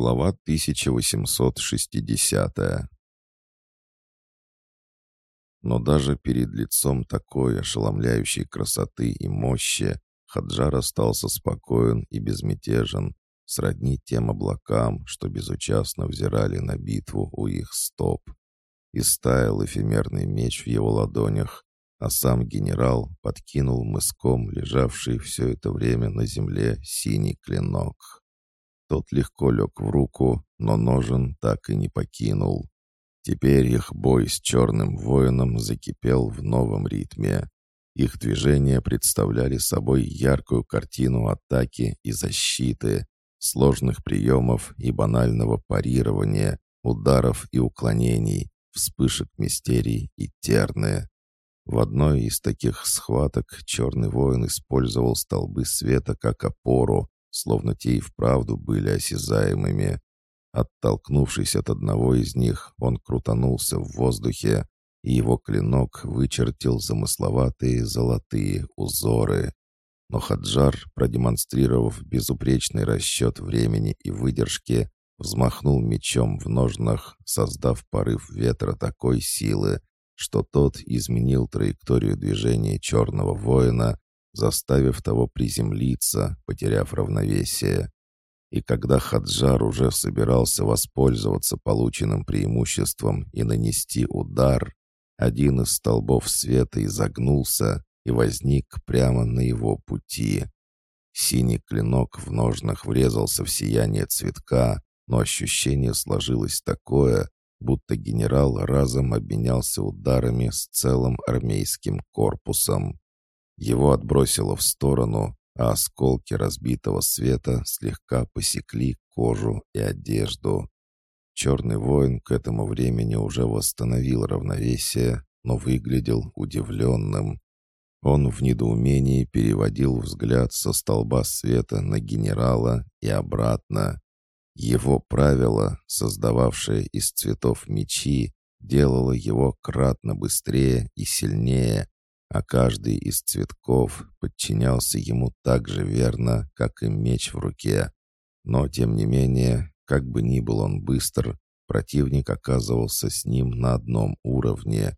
Глава 1860 Но даже перед лицом такой ошеломляющей красоты и мощи Хаджар остался спокоен и безмятежен, сродни тем облакам, что безучастно взирали на битву у их стоп. И стаял эфемерный меч в его ладонях, а сам генерал подкинул мыском лежавший все это время на земле синий клинок. Тот легко лег в руку, но ножен так и не покинул. Теперь их бой с черным воином закипел в новом ритме. Их движения представляли собой яркую картину атаки и защиты, сложных приемов и банального парирования, ударов и уклонений, вспышек мистерий и терны. В одной из таких схваток черный воин использовал столбы света как опору, словно те и вправду были осязаемыми. Оттолкнувшись от одного из них, он крутанулся в воздухе, и его клинок вычертил замысловатые золотые узоры. Но Хаджар, продемонстрировав безупречный расчет времени и выдержки, взмахнул мечом в ножнах, создав порыв ветра такой силы, что тот изменил траекторию движения черного воина, заставив того приземлиться, потеряв равновесие. И когда Хаджар уже собирался воспользоваться полученным преимуществом и нанести удар, один из столбов света изогнулся, и возник прямо на его пути. Синий клинок в ножнах врезался в сияние цветка, но ощущение сложилось такое, будто генерал разом обменялся ударами с целым армейским корпусом. Его отбросило в сторону, а осколки разбитого света слегка посекли кожу и одежду. Черный воин к этому времени уже восстановил равновесие, но выглядел удивленным. Он в недоумении переводил взгляд со столба света на генерала и обратно. Его правило, создававшее из цветов мечи, делало его кратно быстрее и сильнее, а каждый из цветков подчинялся ему так же верно, как и меч в руке. Но, тем не менее, как бы ни был он быстр, противник оказывался с ним на одном уровне,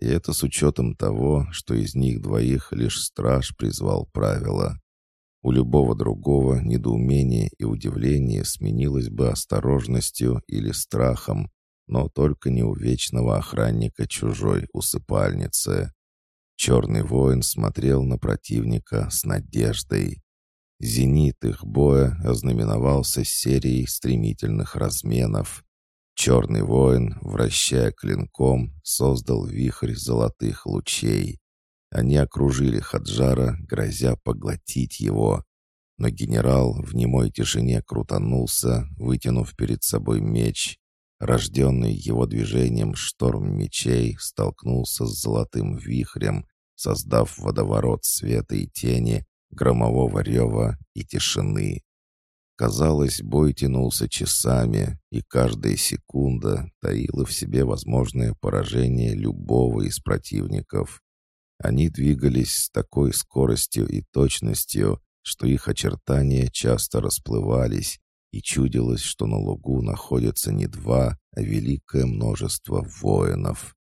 и это с учетом того, что из них двоих лишь страж призвал правила. У любого другого недоумение и удивление сменилось бы осторожностью или страхом, но только не у вечного охранника чужой усыпальницы. Черный воин смотрел на противника с надеждой. Зенит их боя ознаменовался серией стремительных разменов. Черный воин, вращая клинком, создал вихрь золотых лучей. Они окружили Хаджара, грозя поглотить его. Но генерал в немой тишине крутанулся, вытянув перед собой меч. Рожденный его движением шторм мечей столкнулся с золотым вихрем, создав водоворот света и тени, громового рева и тишины. Казалось, бой тянулся часами, и каждая секунда таила в себе возможное поражение любого из противников. Они двигались с такой скоростью и точностью, что их очертания часто расплывались, и чудилось, что на лугу находится не два, а великое множество воинов.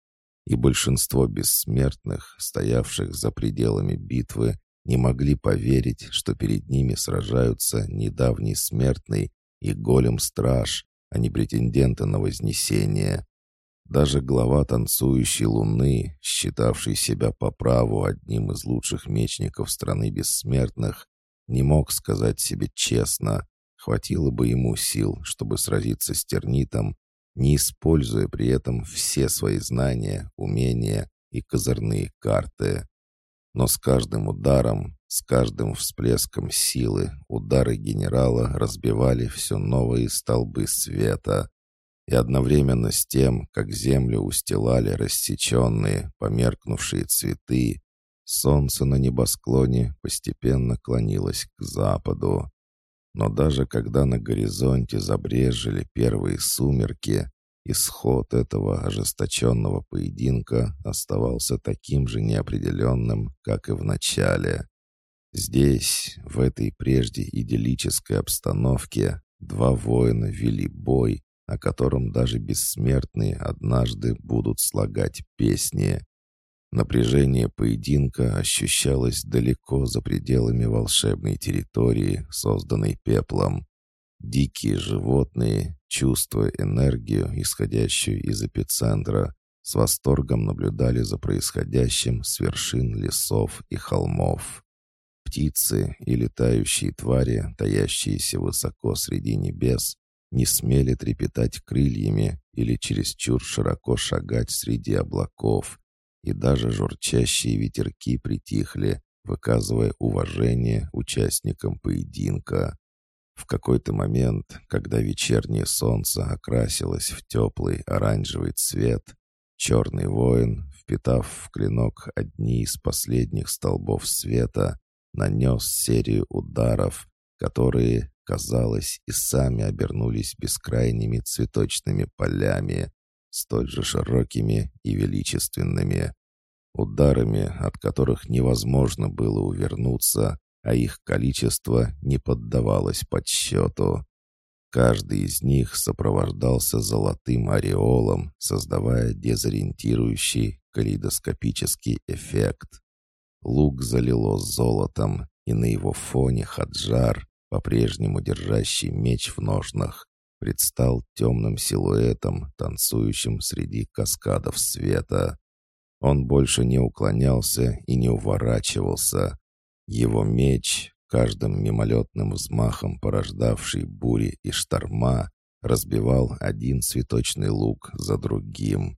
И большинство бессмертных, стоявших за пределами битвы, не могли поверить, что перед ними сражаются недавний смертный и голем-страж, а не претенденты на вознесение. Даже глава танцующей луны, считавший себя по праву одним из лучших мечников страны бессмертных, не мог сказать себе честно, хватило бы ему сил, чтобы сразиться с тернитом, не используя при этом все свои знания, умения и козырные карты. Но с каждым ударом, с каждым всплеском силы удары генерала разбивали все новые столбы света. И одновременно с тем, как землю устилали рассеченные, померкнувшие цветы, солнце на небосклоне постепенно клонилось к западу. Но даже когда на горизонте забрежили первые сумерки, Исход этого ожесточенного поединка оставался таким же неопределенным, как и в начале. Здесь, в этой прежде идиллической обстановке, два воина вели бой, о котором даже бессмертные однажды будут слагать песни. Напряжение поединка ощущалось далеко за пределами волшебной территории, созданной пеплом. Дикие животные, чувствуя энергию, исходящую из эпицентра, с восторгом наблюдали за происходящим с вершин лесов и холмов. Птицы и летающие твари, таящиеся высоко среди небес, не смели трепетать крыльями или чересчур широко шагать среди облаков, и даже журчащие ветерки притихли, выказывая уважение участникам поединка. В какой-то момент, когда вечернее солнце окрасилось в теплый оранжевый цвет, черный воин, впитав в клинок одни из последних столбов света, нанес серию ударов, которые, казалось, и сами обернулись бескрайними цветочными полями, столь же широкими и величественными. Ударами, от которых невозможно было увернуться, а их количество не поддавалось подсчету. Каждый из них сопровождался золотым ореолом, создавая дезориентирующий калейдоскопический эффект. Лук залило золотом, и на его фоне Хаджар, по-прежнему держащий меч в ножнах, предстал темным силуэтом, танцующим среди каскадов света. Он больше не уклонялся и не уворачивался. Его меч, каждым мимолетным взмахом порождавший бури и шторма, разбивал один цветочный лук за другим.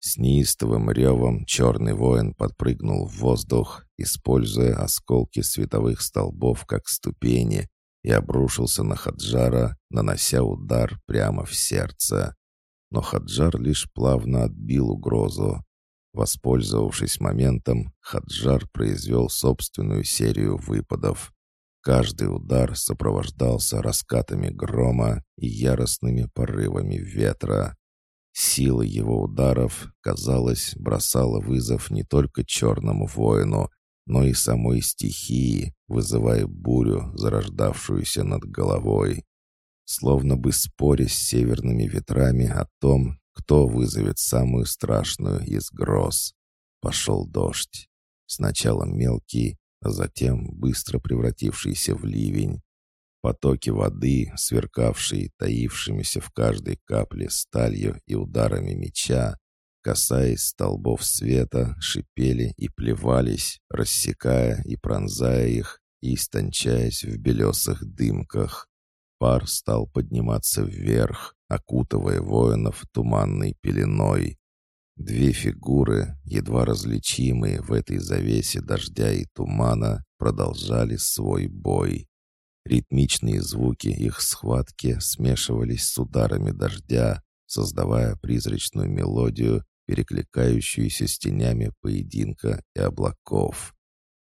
С неистовым ревом черный воин подпрыгнул в воздух, используя осколки световых столбов как ступени, и обрушился на Хаджара, нанося удар прямо в сердце. Но Хаджар лишь плавно отбил угрозу. Воспользовавшись моментом, Хаджар произвел собственную серию выпадов. Каждый удар сопровождался раскатами грома и яростными порывами ветра. Сила его ударов, казалось, бросала вызов не только черному воину, но и самой стихии, вызывая бурю, зарождавшуюся над головой. Словно бы споря с северными ветрами о том, кто вызовет самую страшную из гроз. Пошел дождь. Сначала мелкий, а затем быстро превратившийся в ливень. Потоки воды, сверкавшие, таившимися в каждой капле сталью и ударами меча, касаясь столбов света, шипели и плевались, рассекая и пронзая их и истончаясь в белесых дымках. Пар стал подниматься вверх, окутывая воинов туманной пеленой. Две фигуры, едва различимые в этой завесе дождя и тумана, продолжали свой бой. Ритмичные звуки их схватки смешивались с ударами дождя, создавая призрачную мелодию, перекликающуюся с тенями поединка и облаков.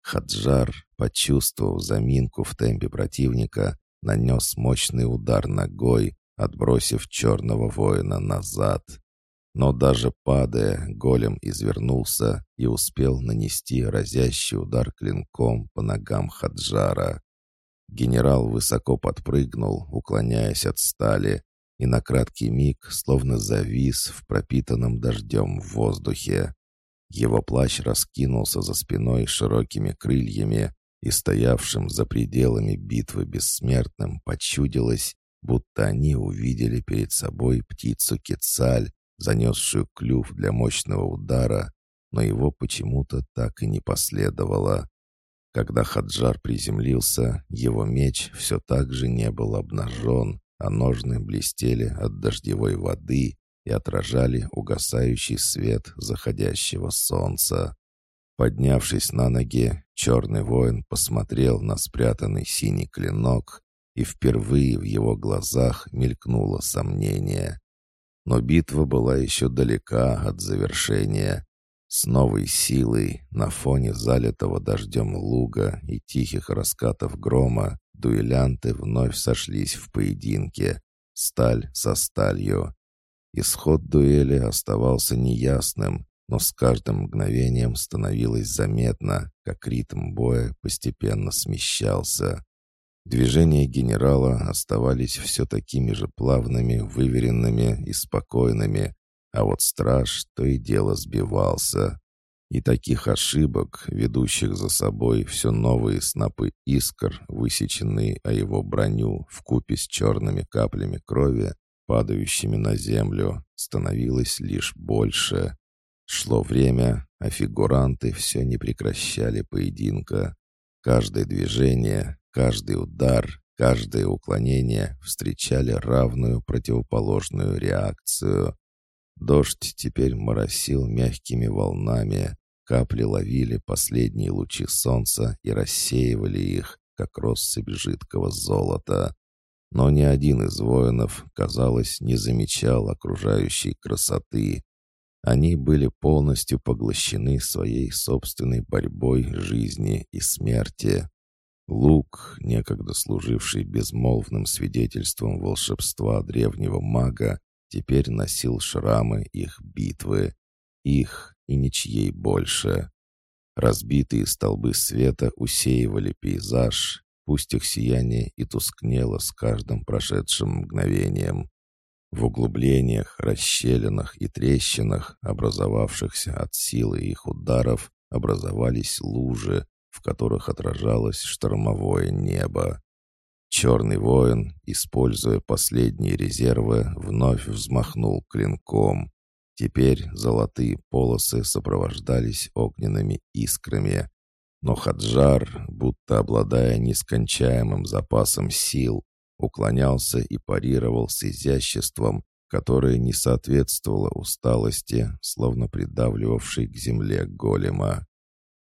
Хаджар, почувствовав заминку в темпе противника, нанес мощный удар ногой, отбросив черного воина назад. Но даже падая, голем извернулся и успел нанести разящий удар клинком по ногам Хаджара. Генерал высоко подпрыгнул, уклоняясь от стали, и на краткий миг словно завис в пропитанном дождем воздухе. Его плащ раскинулся за спиной широкими крыльями, и стоявшим за пределами битвы бессмертным почудилось, будто они увидели перед собой птицу Кецаль, занесшую клюв для мощного удара, но его почему-то так и не последовало. Когда Хаджар приземлился, его меч все так же не был обнажен, а ножны блестели от дождевой воды и отражали угасающий свет заходящего солнца. Поднявшись на ноги, черный воин посмотрел на спрятанный синий клинок, и впервые в его глазах мелькнуло сомнение. Но битва была еще далека от завершения, с новой силой на фоне залитого дождем луга и тихих раскатов грома дуэлянты вновь сошлись в поединке. Сталь со сталью. Исход дуэли оставался неясным, но с каждым мгновением становилось заметно, как ритм боя постепенно смещался. Движения генерала оставались все такими же плавными, выверенными и спокойными, а вот страж то и дело сбивался. И таких ошибок, ведущих за собой все новые снопы искр, высеченные о его броню в купе с черными каплями крови, падающими на землю, становилось лишь больше. Шло время, а фигуранты все не прекращали поединка. Каждое движение, Каждый удар, каждое уклонение встречали равную противоположную реакцию. Дождь теперь моросил мягкими волнами, капли ловили последние лучи солнца и рассеивали их, как россыпь жидкого золота. Но ни один из воинов, казалось, не замечал окружающей красоты. Они были полностью поглощены своей собственной борьбой жизни и смерти. Лук, некогда служивший безмолвным свидетельством волшебства древнего мага, теперь носил шрамы их битвы. Их и ничьей больше. Разбитые столбы света усеивали пейзаж, пусть их сияние и тускнело с каждым прошедшим мгновением. В углублениях, расщелинах и трещинах, образовавшихся от силы их ударов, образовались лужи, в которых отражалось штормовое небо. Черный воин, используя последние резервы, вновь взмахнул клинком. Теперь золотые полосы сопровождались огненными искрами. Но Хаджар, будто обладая нескончаемым запасом сил, уклонялся и парировал с изяществом, которое не соответствовало усталости, словно придавливавшей к земле голема.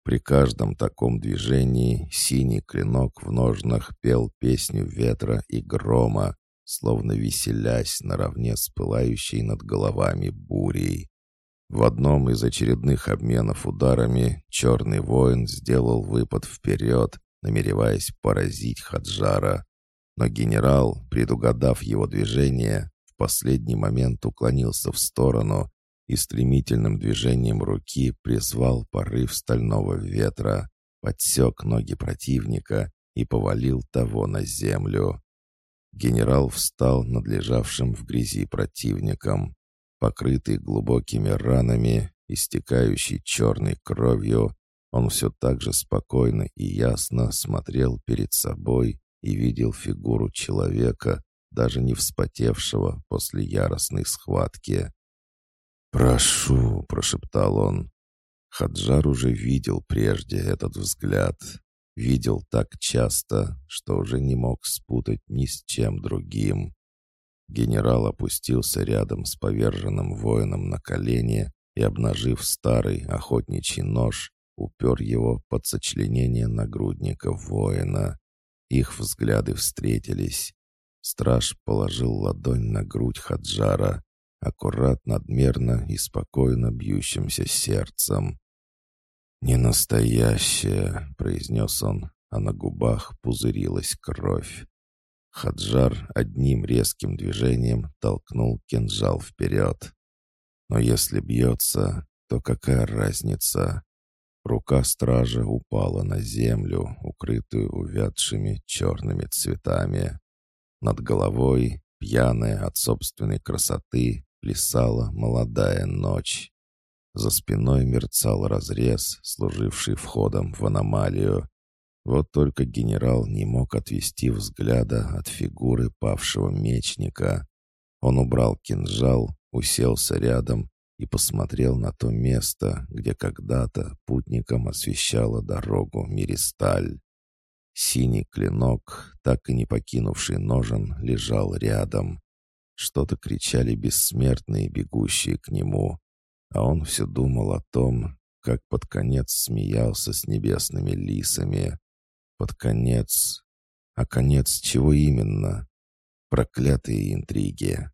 При каждом таком движении синий клинок в ножнах пел песню ветра и грома, словно веселясь наравне с пылающей над головами бурей. В одном из очередных обменов ударами черный воин сделал выпад вперед, намереваясь поразить Хаджара. Но генерал, предугадав его движение, в последний момент уклонился в сторону и стремительным движением руки призвал порыв стального ветра, подсек ноги противника и повалил того на землю. Генерал встал над лежавшим в грязи противником. Покрытый глубокими ранами, истекающий черной кровью, он все так же спокойно и ясно смотрел перед собой и видел фигуру человека, даже не вспотевшего после яростной схватки. «Прошу», — прошептал он. Хаджар уже видел прежде этот взгляд. Видел так часто, что уже не мог спутать ни с чем другим. Генерал опустился рядом с поверженным воином на колени и, обнажив старый охотничий нож, упер его под сочленение нагрудника воина. Их взгляды встретились. Страж положил ладонь на грудь Хаджара, аккурат надмерно и спокойно бьющимся сердцем. «Не настоящее», — произнес он, а на губах пузырилась кровь. Хаджар одним резким движением толкнул кинжал вперед. Но если бьется, то какая разница? Рука стража упала на землю, укрытую увядшими черными цветами. Над головой, пьяная от собственной красоты, плясала молодая ночь. За спиной мерцал разрез, служивший входом в аномалию. Вот только генерал не мог отвести взгляда от фигуры павшего мечника. Он убрал кинжал, уселся рядом и посмотрел на то место, где когда-то путникам освещала дорогу Миристаль. Синий клинок, так и не покинувший ножен, лежал рядом. Что-то кричали бессмертные, бегущие к нему. А он все думал о том, как под конец смеялся с небесными лисами. Под конец... А конец чего именно? Проклятые интриги.